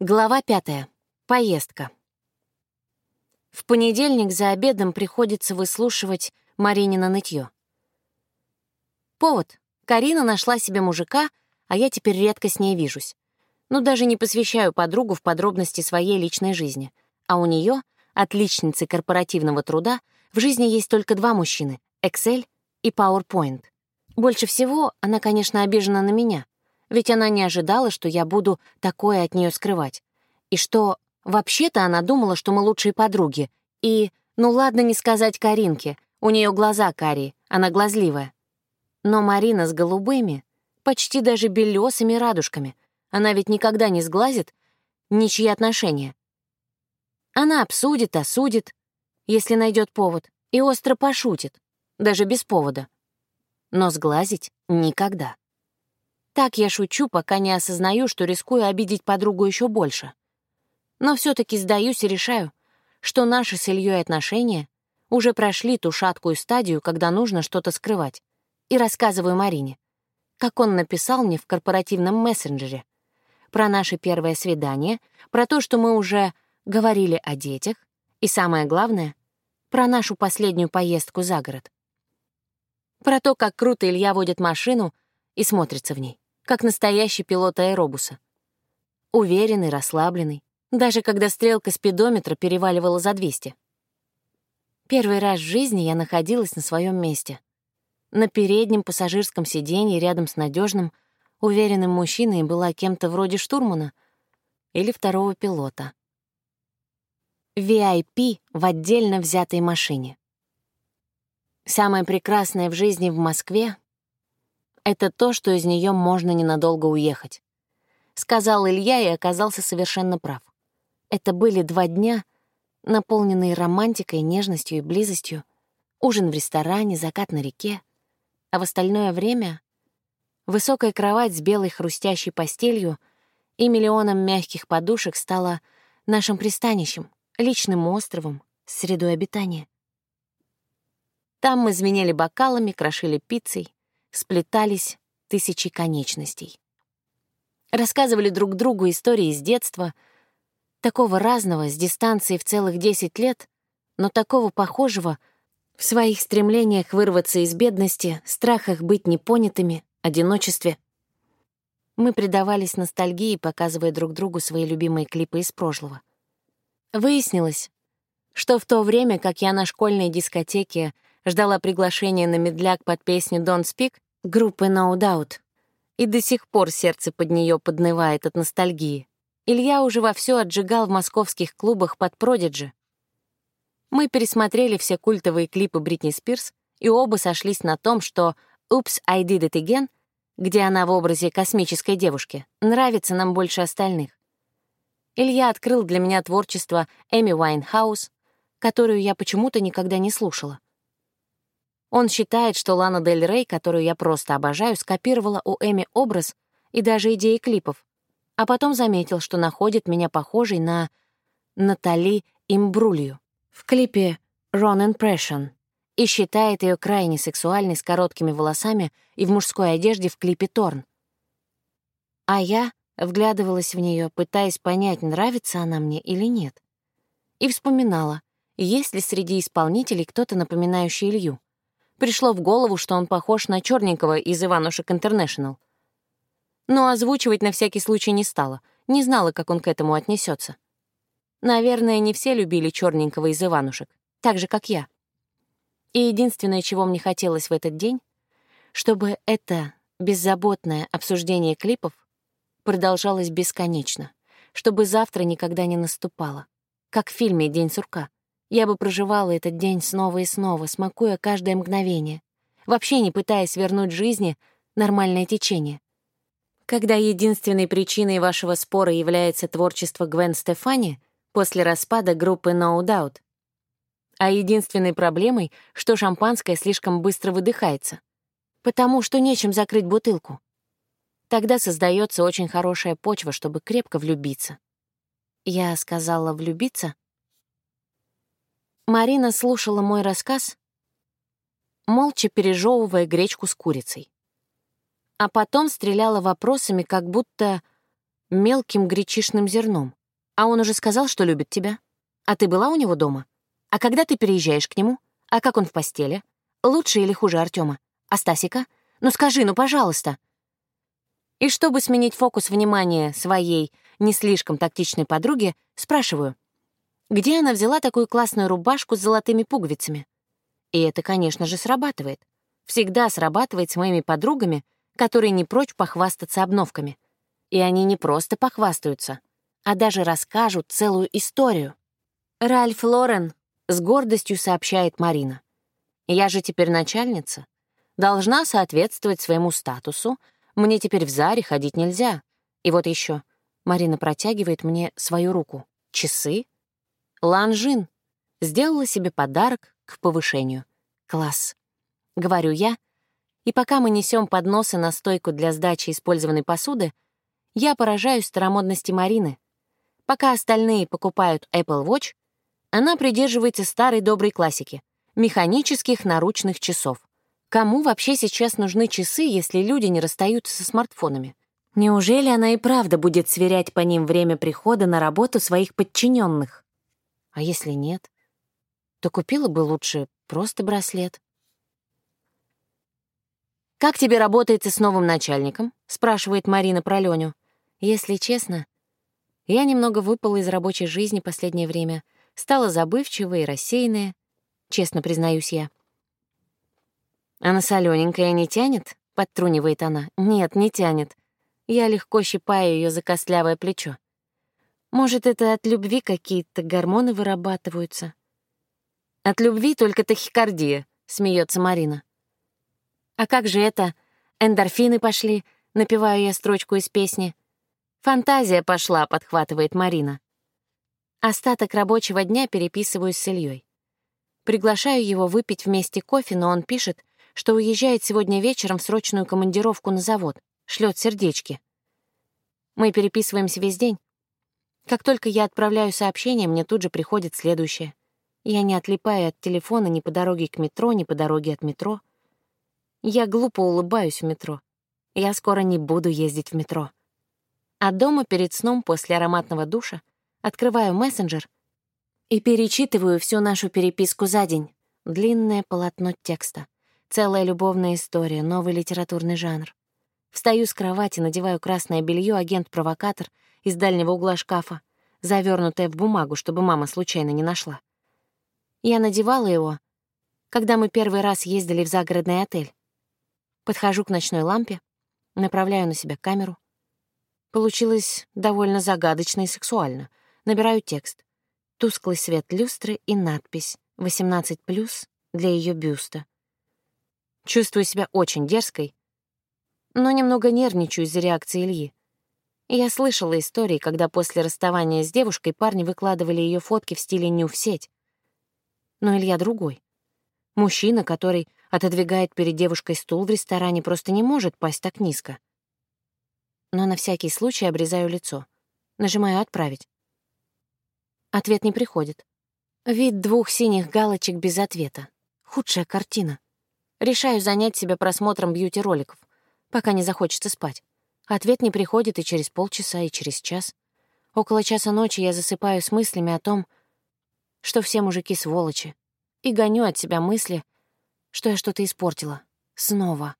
Глава пятая. Поездка. В понедельник за обедом приходится выслушивать Маринина нытье. Повод. Карина нашла себе мужика, а я теперь редко с ней вижусь. Ну, даже не посвящаю подругу в подробности своей личной жизни. А у нее, отличницы корпоративного труда, в жизни есть только два мужчины — Excel и PowerPoint. Больше всего она, конечно, обижена на меня — ведь она не ожидала, что я буду такое от нее скрывать. И что вообще-то она думала, что мы лучшие подруги. И, ну ладно не сказать Каринке, у нее глаза карие, она глазливая. Но Марина с голубыми, почти даже белесыми радужками, она ведь никогда не сглазит ничьи отношения. Она обсудит, осудит, если найдет повод, и остро пошутит, даже без повода. Но сглазить — никогда. Так я шучу, пока не осознаю, что рискую обидеть подругу еще больше. Но все таки сдаюсь и решаю, что наши с Ильей отношения уже прошли ту шаткую стадию, когда нужно что-то скрывать. И рассказываю Марине, как он написал мне в корпоративном мессенджере, про наше первое свидание, про то, что мы уже говорили о детях, и самое главное, про нашу последнюю поездку за город. Про то, как круто Илья водит машину и смотрится в ней как настоящий пилот аэробуса. Уверенный, расслабленный, даже когда стрелка спидометра переваливала за 200. Первый раз в жизни я находилась на своем месте. На переднем пассажирском сиденье рядом с надежным, уверенным мужчиной была кем-то вроде штурмана или второго пилота. VIP в отдельно взятой машине. Самое прекрасное в жизни в Москве это то, что из нее можно ненадолго уехать. Сказал Илья и оказался совершенно прав. Это были два дня, наполненные романтикой, нежностью и близостью, ужин в ресторане, закат на реке, а в остальное время — высокая кровать с белой хрустящей постелью и миллионом мягких подушек стала нашим пристанищем, личным островом, средой обитания. Там мы звенели бокалами, крошили пиццей, сплетались тысячи конечностей. Рассказывали друг другу истории из детства, такого разного, с дистанции в целых 10 лет, но такого похожего в своих стремлениях вырваться из бедности, страхах быть непонятыми, одиночестве. Мы предавались ностальгии, показывая друг другу свои любимые клипы из прошлого. Выяснилось, что в то время, как я на школьной дискотеке ждала приглашения на медляк под песню «Don't Speak» группы No Doubt, и до сих пор сердце под нее поднывает от ностальгии. Илья уже вовсю отжигал в московских клубах под Продиджи. Мы пересмотрели все культовые клипы Бритни Спирс и оба сошлись на том, что «Oops, I Did It Again», где она в образе космической девушки, нравится нам больше остальных. Илья открыл для меня творчество Эми Уайнхаус, которую я почему-то никогда не слушала. Он считает, что Лана Дель Рей, которую я просто обожаю, скопировала у Эми образ и даже идеи клипов, а потом заметил, что находит меня похожей на Натали Имбрулью в клипе «Run Impression» и считает ее крайне сексуальной с короткими волосами и в мужской одежде в клипе «Торн». А я вглядывалась в нее, пытаясь понять, нравится она мне или нет. И вспоминала, есть ли среди исполнителей кто-то, напоминающий Илью. Пришло в голову, что он похож на черненького из «Иванушек Интернешнл». Но озвучивать на всякий случай не стала, не знала, как он к этому отнесется. Наверное, не все любили черненького из «Иванушек», так же, как я. И единственное, чего мне хотелось в этот день, чтобы это беззаботное обсуждение клипов продолжалось бесконечно, чтобы завтра никогда не наступало, как в фильме «День сурка». Я бы проживала этот день снова и снова, смакуя каждое мгновение, вообще не пытаясь вернуть жизни нормальное течение. Когда единственной причиной вашего спора является творчество Гвен Стефани после распада группы No Doubt, а единственной проблемой, что шампанское слишком быстро выдыхается, потому что нечем закрыть бутылку. Тогда создается очень хорошая почва, чтобы крепко влюбиться. Я сказала «влюбиться», Марина слушала мой рассказ, молча пережевывая гречку с курицей. А потом стреляла вопросами, как будто мелким гречишным зерном. А он уже сказал, что любит тебя. А ты была у него дома? А когда ты переезжаешь к нему? А как он в постели? Лучше или хуже Артема? А Стасика? Ну скажи, ну пожалуйста. И чтобы сменить фокус внимания своей не слишком тактичной подруги, спрашиваю, где она взяла такую классную рубашку с золотыми пуговицами? И это, конечно же, срабатывает. Всегда срабатывает с моими подругами, которые не прочь похвастаться обновками. И они не просто похвастаются, а даже расскажут целую историю. «Ральф Лорен», — с гордостью сообщает Марина. «Я же теперь начальница. Должна соответствовать своему статусу. Мне теперь в Заре ходить нельзя. И вот еще. Марина протягивает мне свою руку. Часы? Ланжин. Сделала себе подарок к повышению. Класс. Говорю я, и пока мы несем подносы на стойку для сдачи использованной посуды, я поражаюсь старомодности Марины. Пока остальные покупают Apple Watch, она придерживается старой доброй классики — механических наручных часов. Кому вообще сейчас нужны часы, если люди не расстаются со смартфонами? Неужели она и правда будет сверять по ним время прихода на работу своих подчиненных? А если нет, то купила бы лучше просто браслет. «Как тебе работается с новым начальником?» — спрашивает Марина про Леню. «Если честно, я немного выпала из рабочей жизни последнее время, стала забывчивой и рассеянная, честно признаюсь я. «А на солёненькое не тянет?» — подтрунивает она. «Нет, не тянет». Я легко щипаю ее за костлявое плечо. «Может, это от любви какие-то гормоны вырабатываются?» «От любви только тахикардия», — смеется Марина. А как же это? Эндорфины пошли, напеваю я строчку из песни. Фантазия пошла, подхватывает Марина. Остаток рабочего дня переписываюсь с Ильей. Приглашаю его выпить вместе кофе, но он пишет, что уезжает сегодня вечером в срочную командировку на завод, шлет сердечки. Мы переписываемся весь день. Как только я отправляю сообщение, мне тут же приходит следующее. Я не отлипаю от телефона ни по дороге к метро, ни по дороге от метро. Я глупо улыбаюсь в метро. Я скоро не буду ездить в метро. А дома перед сном после ароматного душа открываю мессенджер и перечитываю всю нашу переписку за день. Длинное полотно текста. Целая любовная история, новый литературный жанр. Встаю с кровати, надеваю красное белье, агент-провокатор из дальнего угла шкафа, завернутое в бумагу, чтобы мама случайно не нашла. Я надевала его, когда мы первый раз ездили в загородный отель. Подхожу к ночной лампе, направляю на себя камеру. Получилось довольно загадочно и сексуально. Набираю текст. Тусклый свет люстры и надпись «18+,» для ее бюста. Чувствую себя очень дерзкой, но немного нервничаю из-за реакции Ильи. Я слышала истории, когда после расставания с девушкой парни выкладывали ее фотки в стиле ню в сеть. Но Илья другой. Мужчина, который отодвигает перед девушкой стул в ресторане, просто не может пасть так низко. Но на всякий случай обрезаю лицо. Нажимаю «Отправить». Ответ не приходит. Вид двух синих галочек без ответа. Худшая картина. Решаю занять себя просмотром бьюти-роликов, пока не захочется спать. Ответ не приходит и через полчаса, и через час. Около часа ночи я засыпаю с мыслями о том, что все мужики сволочи, и гоню от себя мысли, что я что-то испортила. Снова.